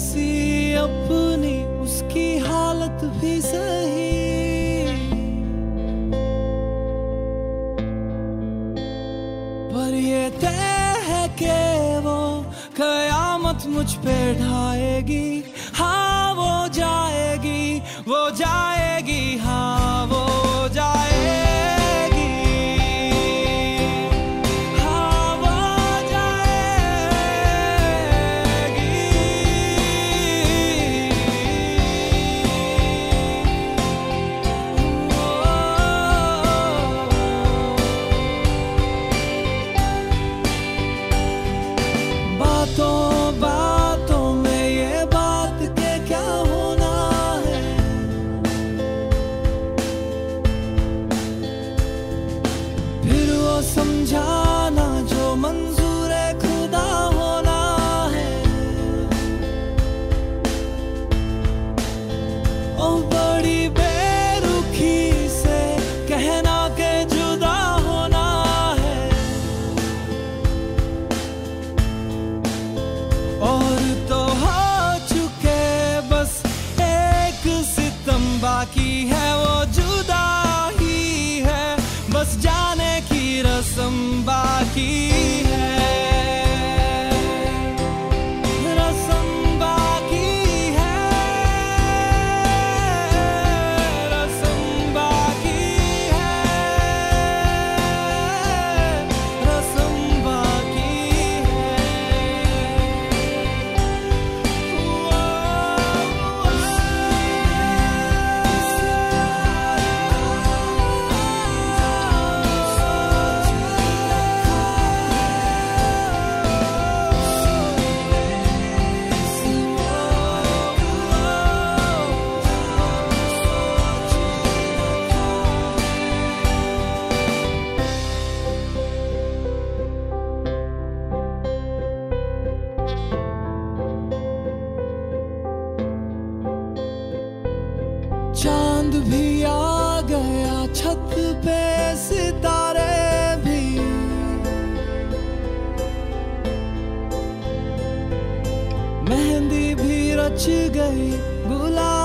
जैसी अपनी उसकी हालत भी सही। पर ये तय है कि वो कयामत मुझ पे ढाएगी। हाँ वो जाएगी वो जाएगी हाँ। चाँद भी आ गया छत पे सितारे भी। मेहंदी भी रच गई गुलाब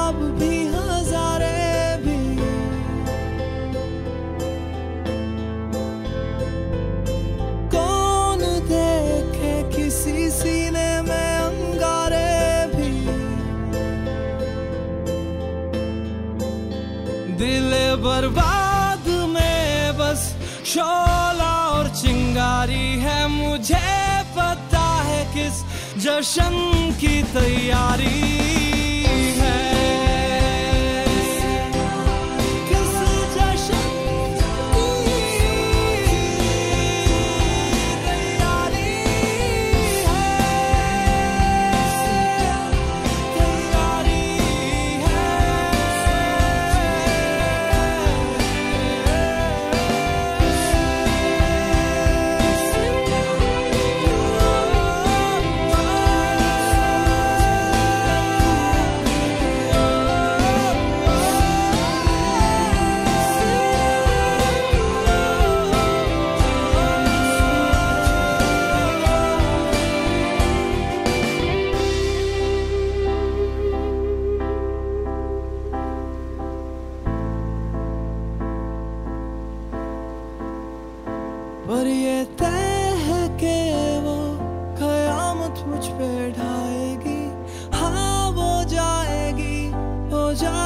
शोला और चिंगारी है मुझे पता है किस जशन की तैयारी पर ये तय है कि वो कयामत मुझ पे ढाएगी। हाँ वो जाएगी वो जाएगी